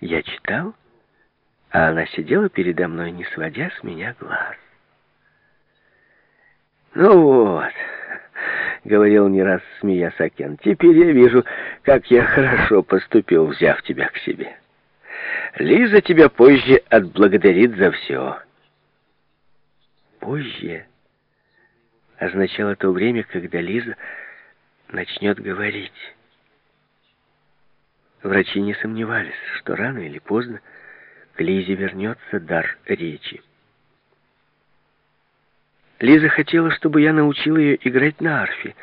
Я читал, а она сидела передо мной, не сводя с меня глаз. «Ну вот», — говорил не раз, смеясь Акен, — «теперь я вижу, как я хорошо поступил, взяв тебя к себе. Лиза тебя позже отблагодарит за все». «Позже» означало то время, когда Лиза начнет говорить. Врачи не сомневались, что рано или поздно к Лизе вернется дар речи. Лиза хотела, чтобы я научил ее играть на арфе,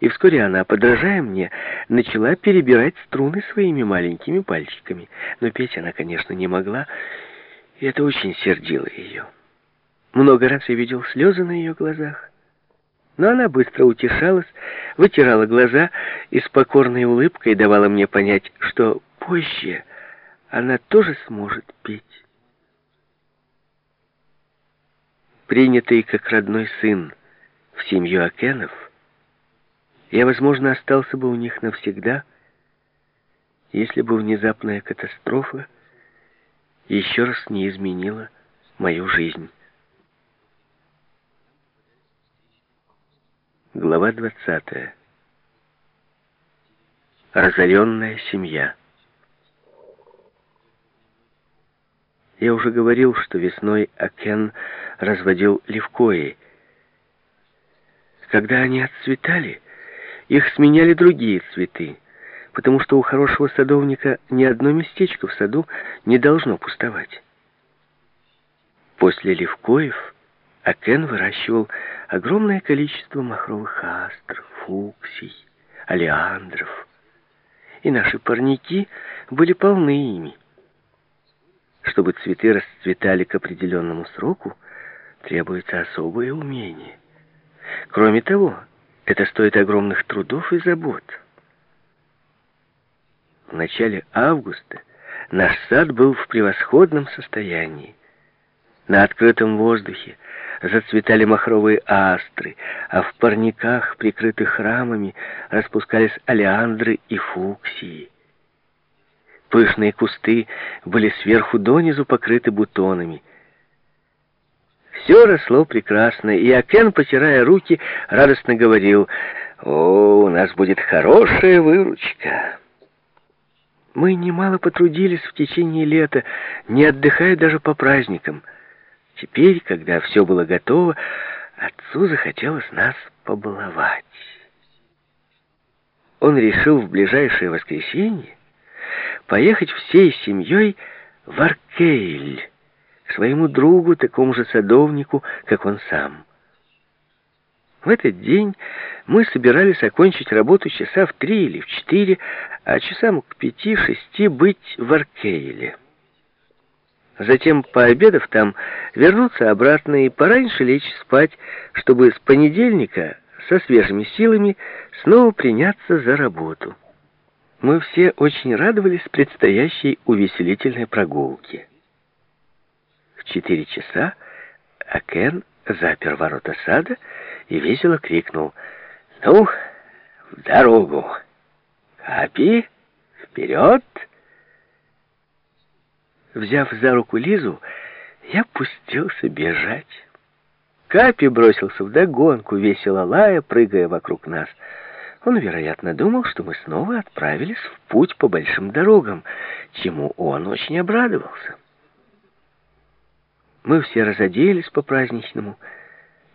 и вскоре она, подражая мне, начала перебирать струны своими маленькими пальчиками. Но петь она, конечно, не могла, и это очень сердило ее. Много раз я видел слезы на ее глазах. Но она быстро утешалась, вытирала глаза и с покорной улыбкой давала мне понять, что позже она тоже сможет петь. Принятый как родной сын в семью Акенов, я, возможно, остался бы у них навсегда, если бы внезапная катастрофа еще раз не изменила мою жизнь. Глава 20. Разоренная семья. Я уже говорил, что весной Акен разводил левкои. Когда они отцветали, их сменяли другие цветы, потому что у хорошего садовника ни одно местечко в саду не должно пустовать. После левкоев Акен выращивал огромное количество махровых астр, фуксий, алиандров. И наши парники были полны ими. Чтобы цветы расцветали к определенному сроку, требуется особое умение. Кроме того, это стоит огромных трудов и забот. В начале августа наш сад был в превосходном состоянии. На открытом воздухе зацветали махровые астры, а в парниках, прикрытых рамами, распускались алиандры и фуксии. Пышные кусты были сверху донизу покрыты бутонами. Все росло прекрасно, и Акен, потирая руки, радостно говорил, «О, у нас будет хорошая выручка». Мы немало потрудились в течение лета, не отдыхая даже по праздникам — Теперь, когда все было готово, отцу захотелось нас побаловать. Он решил в ближайшее воскресенье поехать всей семьей в Аркейль, к своему другу, такому же садовнику, как он сам. В этот день мы собирались окончить работу часа в три или в четыре, а часам к пяти-шести быть в Аркейле. Затем, пообедав там, вернуться обратно и пораньше лечь спать, чтобы с понедельника со свежими силами снова приняться за работу. Мы все очень радовались предстоящей увеселительной прогулке. В четыре часа Акен запер ворота сада и весело крикнул «Ну, в дорогу! Капи, вперед!» Взяв за руку Лизу, я пустился бежать. Капи бросился в догонку, весело лая, прыгая вокруг нас. Он, вероятно, думал, что мы снова отправились в путь по большим дорогам, чему он очень обрадовался. Мы все разоделись по-праздничному.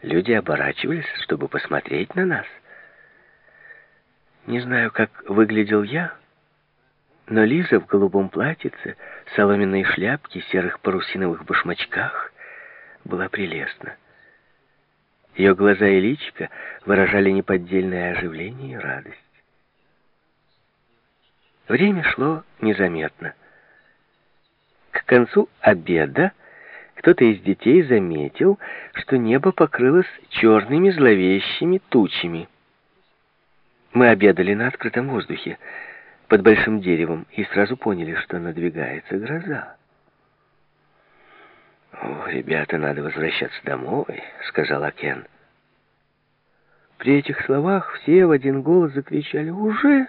Люди оборачивались, чтобы посмотреть на нас. Не знаю, как выглядел я, но Лиза в голубом платьице, соломенной шляпке, серых парусиновых башмачках была прелестна. Ее глаза и личико выражали неподдельное оживление и радость. Время шло незаметно. К концу обеда кто-то из детей заметил, что небо покрылось черными зловещими тучами. Мы обедали на открытом воздухе под большим деревом и сразу поняли, что надвигается гроза. «О, ребята, надо возвращаться домой», — сказал Акен. При этих словах все в один голос закричали «Уже!»